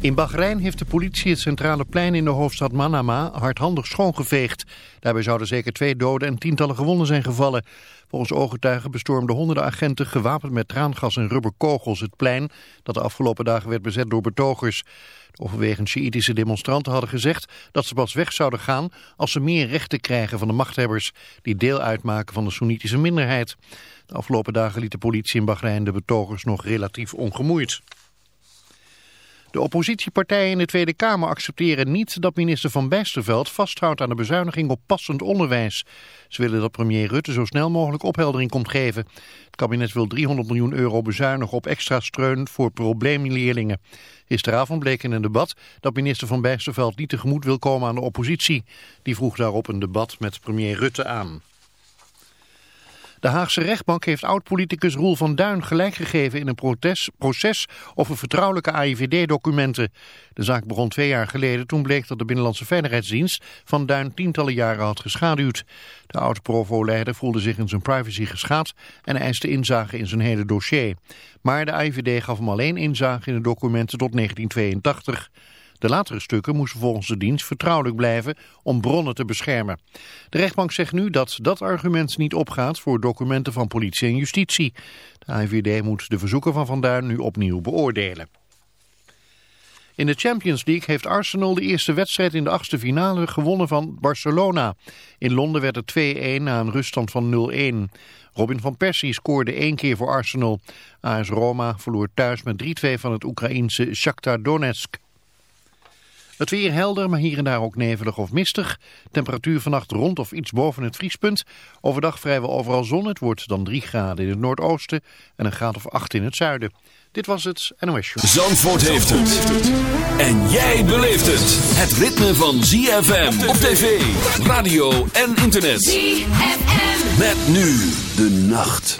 In Bahrein heeft de politie het centrale plein in de hoofdstad Manama hardhandig schoongeveegd. Daarbij zouden zeker twee doden en tientallen gewonden zijn gevallen. Volgens ooggetuigen bestormden honderden agenten gewapend met traangas en rubberkogels het plein... dat de afgelopen dagen werd bezet door betogers. De overwegend Sjiïtische demonstranten hadden gezegd dat ze pas weg zouden gaan... als ze meer rechten krijgen van de machthebbers die deel uitmaken van de Soenitische minderheid. De afgelopen dagen liet de politie in Bahrein de betogers nog relatief ongemoeid. De oppositiepartijen in de Tweede Kamer accepteren niet dat minister Van Bijsterveld vasthoudt aan de bezuiniging op passend onderwijs. Ze willen dat premier Rutte zo snel mogelijk opheldering komt geven. Het kabinet wil 300 miljoen euro bezuinigen op extra steun voor probleemleerlingen. Gisteravond bleek in een debat dat minister Van Bijsterveld niet tegemoet wil komen aan de oppositie. Die vroeg daarop een debat met premier Rutte aan. De Haagse rechtbank heeft oud-politicus Roel van Duin gelijk gegeven in een protes, proces over vertrouwelijke AIVD-documenten. De zaak begon twee jaar geleden toen bleek dat de Binnenlandse Veiligheidsdienst van Duin tientallen jaren had geschaduwd. De oud-provo-leider voelde zich in zijn privacy geschaad en eiste inzage in zijn hele dossier. Maar de AIVD gaf hem alleen inzage in de documenten tot 1982. De latere stukken moesten volgens de dienst vertrouwelijk blijven om bronnen te beschermen. De rechtbank zegt nu dat dat argument niet opgaat voor documenten van politie en justitie. De AIVD moet de verzoeken van Van Duin nu opnieuw beoordelen. In de Champions League heeft Arsenal de eerste wedstrijd in de achtste finale gewonnen van Barcelona. In Londen werd het 2-1 na een ruststand van 0-1. Robin van Persie scoorde één keer voor Arsenal. AS Roma verloor thuis met 3-2 van het Oekraïense Shakhtar Donetsk. Het weer helder, maar hier en daar ook nevelig of mistig. Temperatuur vannacht rond of iets boven het vriespunt. Overdag vrijwel overal zon. Het wordt dan 3 graden in het noordoosten en een graad of 8 in het zuiden. Dit was het NOS Show. Zandvoort heeft het. En jij beleeft het. Het ritme van ZFM op tv, radio en internet. ZFM. Met nu de nacht.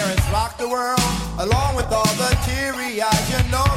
Disappearance rocked the world, along with all the teary eyes. You know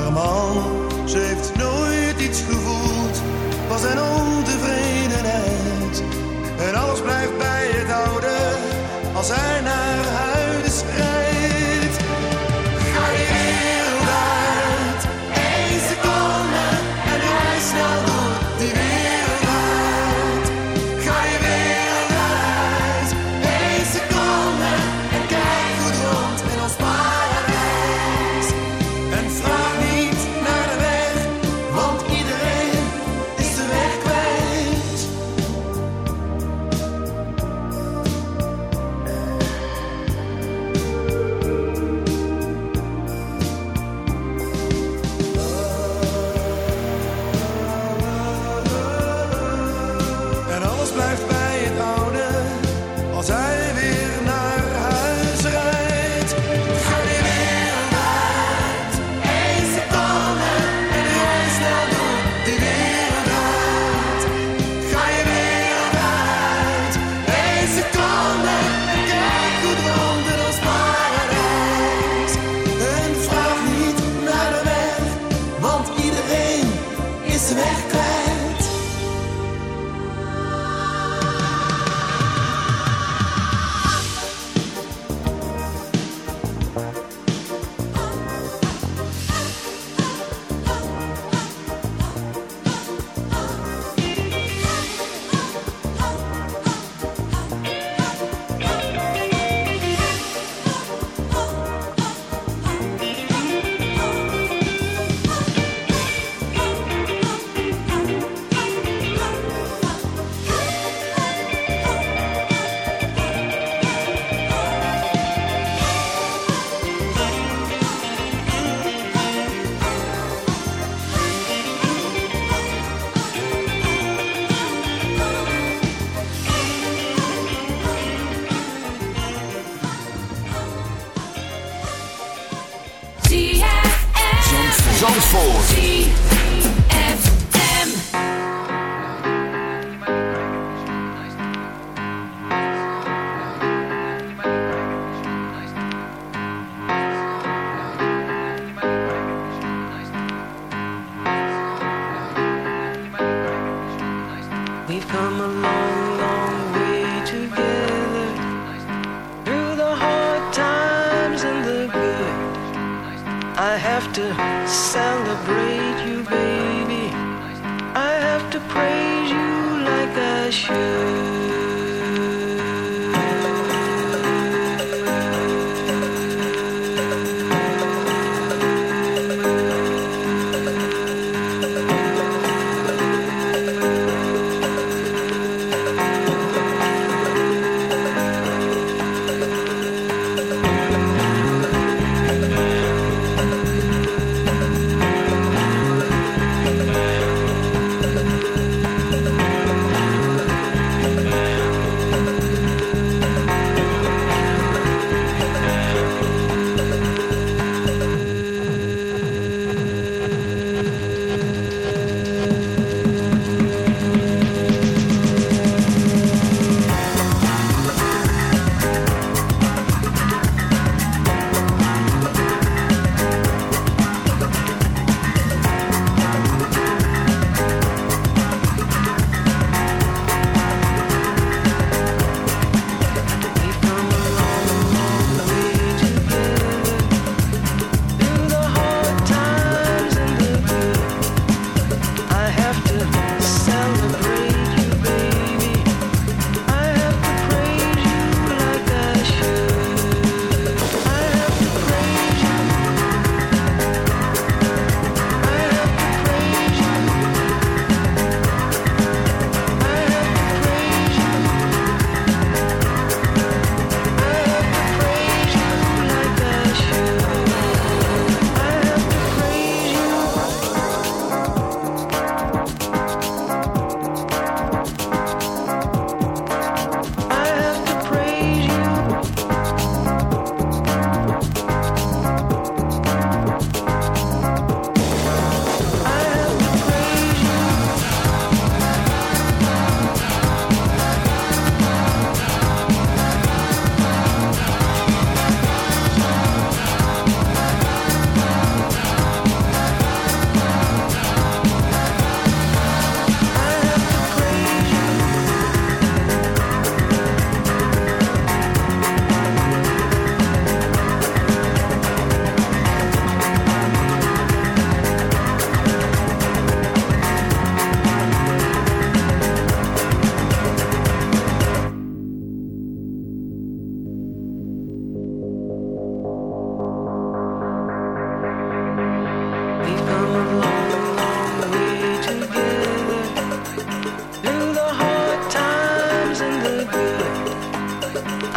maar man, ze heeft nooit iets gevoeld van zijn ontevredenheid. En alles blijft bij het oude als hij naar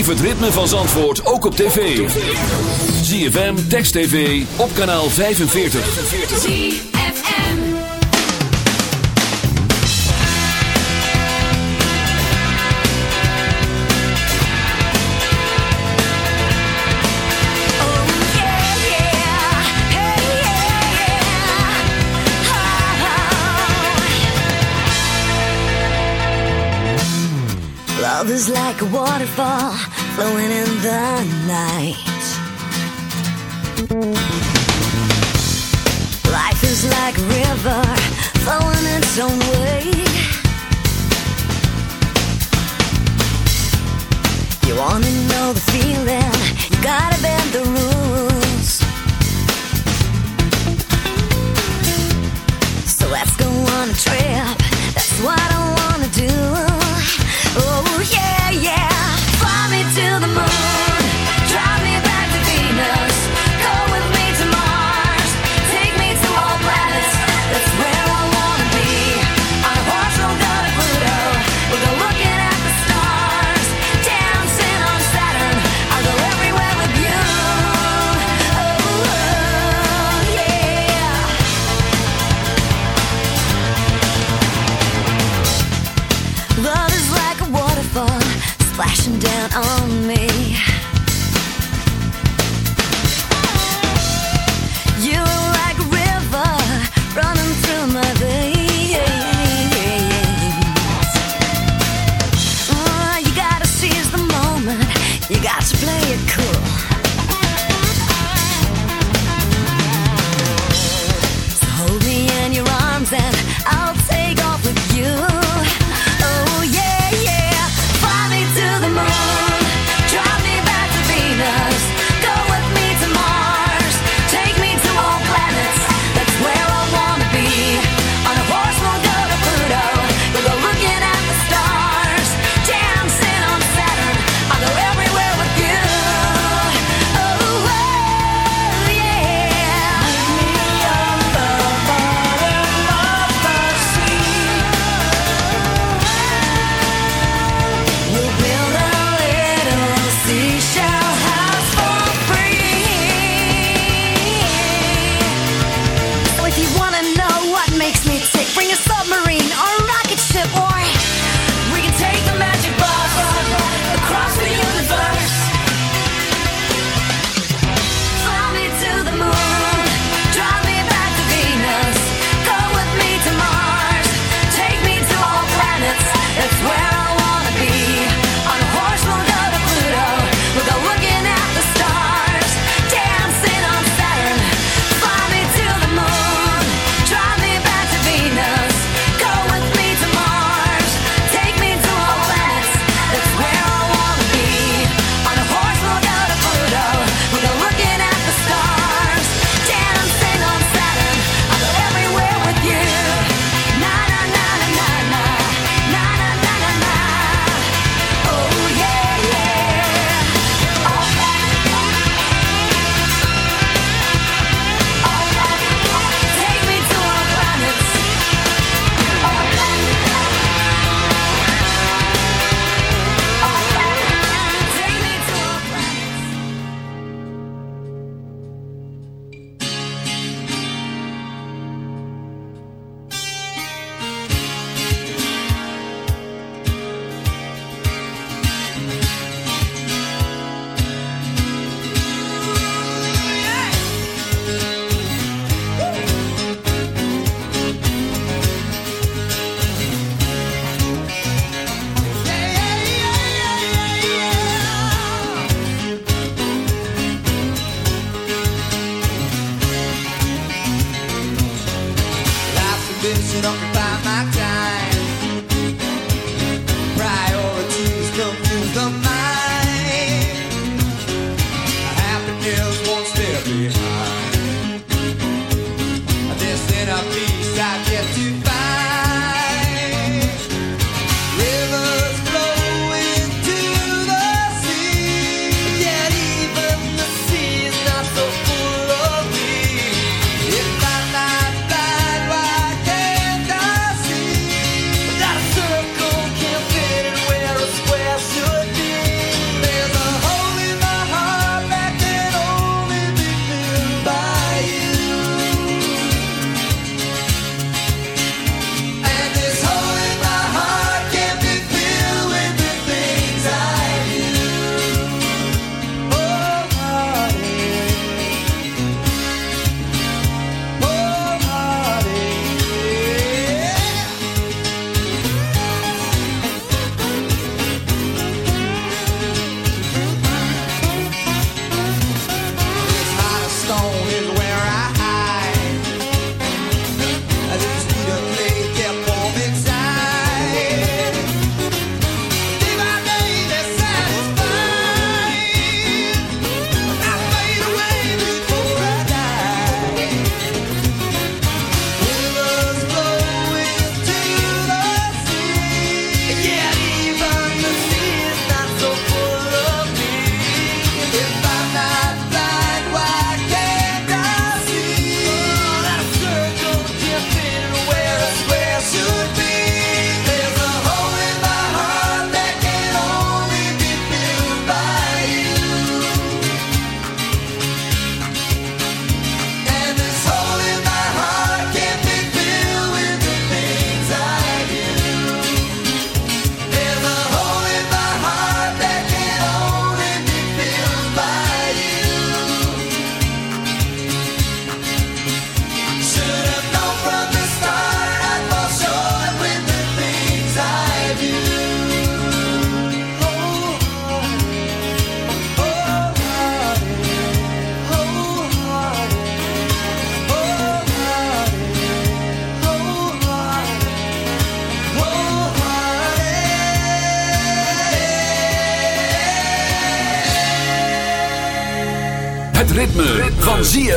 Beleef het ritme van Zandvoort ook op tv. ZFM, Text TV, op kanaal 45. ZFM Love is like a waterfall flowing in the night. Life is like a river flowing its own way. You wanna know the feeling? You gotta bend the rules.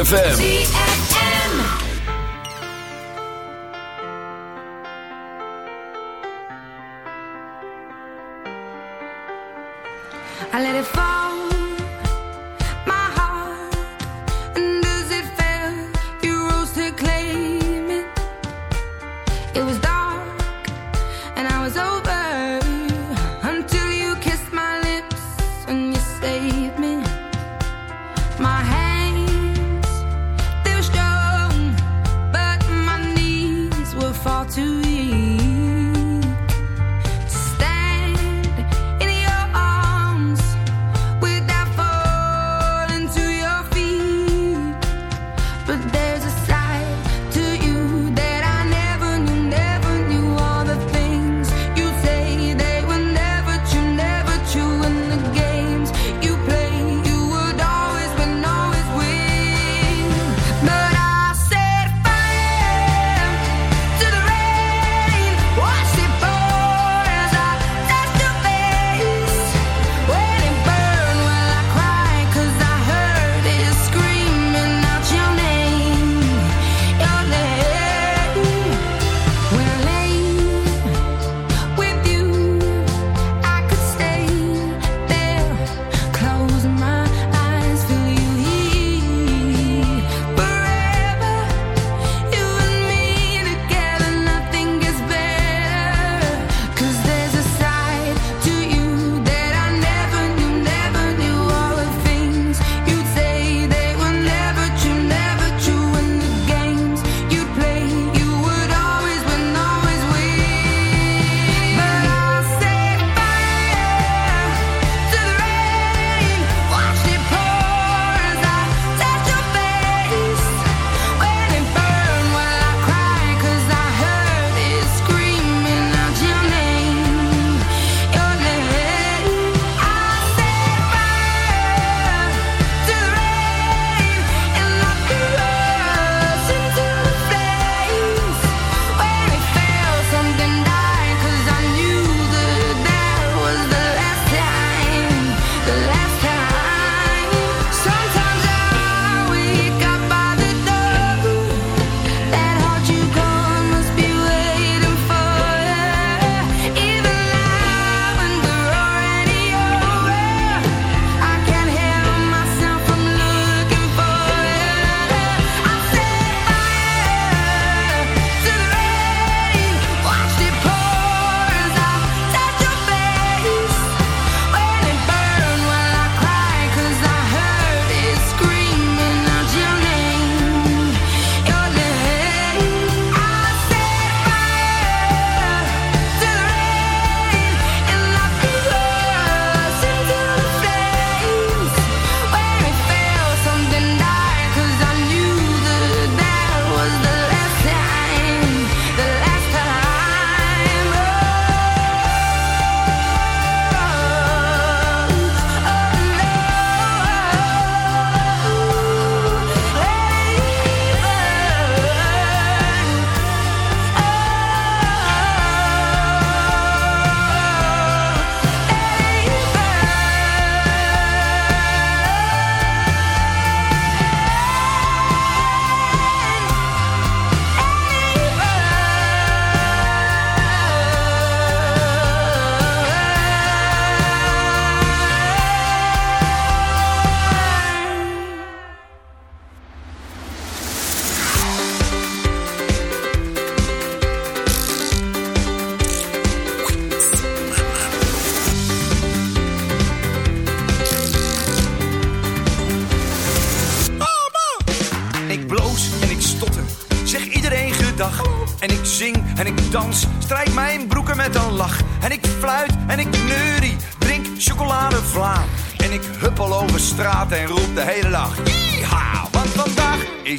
ZFM. I let it fall,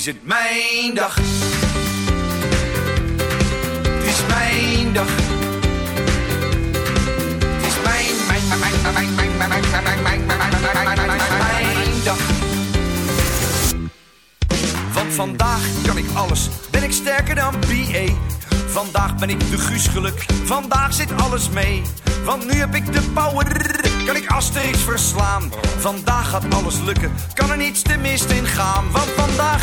is het mijn dag. Het is mijn dag. Het is mijn, mijn, mijn, mijn, mijn, mijn, mijn, mijn, mijn, mijn, mijn, mijn, mijn, dag. Want vandaag kan ik alles, ben ik sterker dan BA. Vandaag ben ik de Guus geluk, vandaag zit alles mee. Want nu heb ik de power, kan ik Asterix verslaan. Vandaag gaat alles lukken, kan er niets te mist in gaan. Want vandaag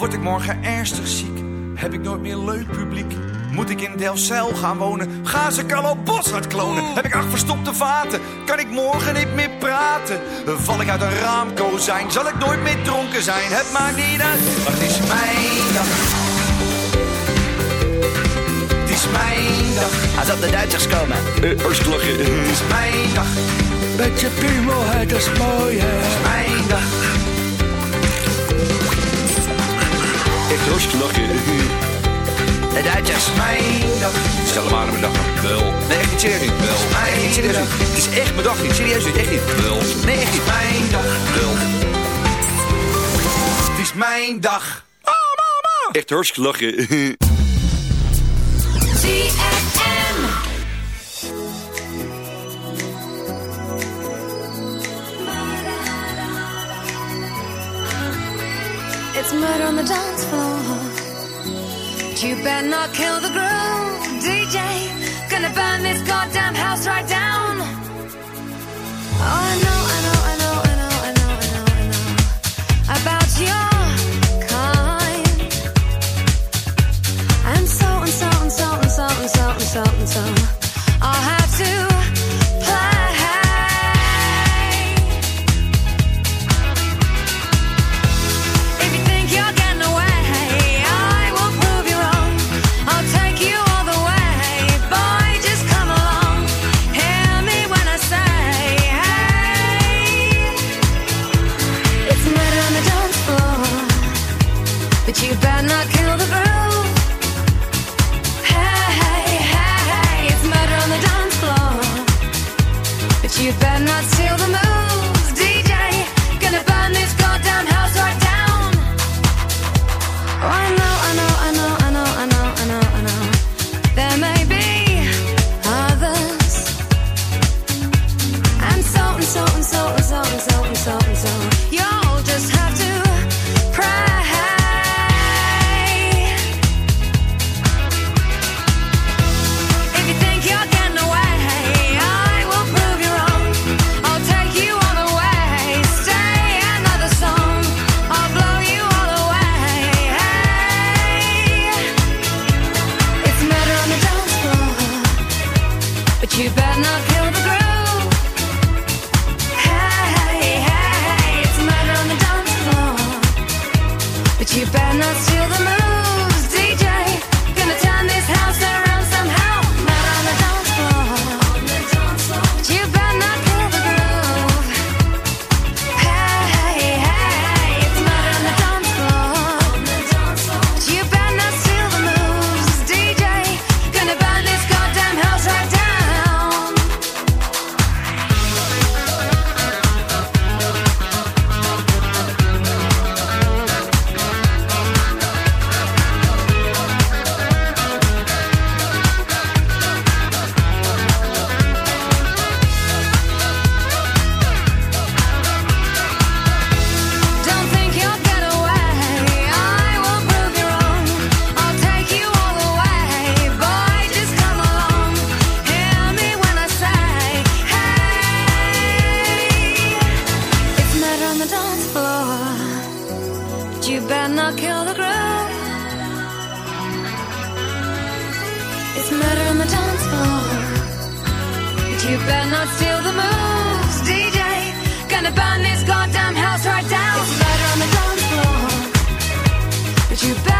word ik morgen ernstig ziek, heb ik nooit meer leuk publiek. Moet ik in Delfzijl gaan wonen? Gaan ze Carlo Boshart klonen? Heb ik acht verstopte vaten? Kan ik morgen niet meer praten? Val ik uit een raamkozijn? Zal ik nooit meer dronken zijn? Het maakt niet uit, maar het is mijn dag. Het is mijn dag. Als op de Duitsers komen. Oostlachen. Het is mijn dag. Beetje pumelheid, dat is mooi, hè. Het is mijn dag. Echt hartstikke lachen. De Duitsers. Mijn dag. Stel hem aan mijn dag. Wel. Nee, echt niet serieus niet. Wel. Nee, echt niet serieus niet. Het is echt mijn dag niet. Serieus niet. Echt niet. Wel. Nee, echt niet. Mijn dag. Wel. Het is mijn dag. Echt hartstikke lachen. It's murder on the dance floor. But you better not kill the groove, DJ. Gonna burn this goddamn house right down. Oh, I know, you better not steal the moves, DJ. Gonna burn this goddamn house right down. Oh, I the. It's murder on the dance floor. But you better not steal the moves, DJ. Gonna burn this goddamn house right down. It's murder on the dance floor. But you better.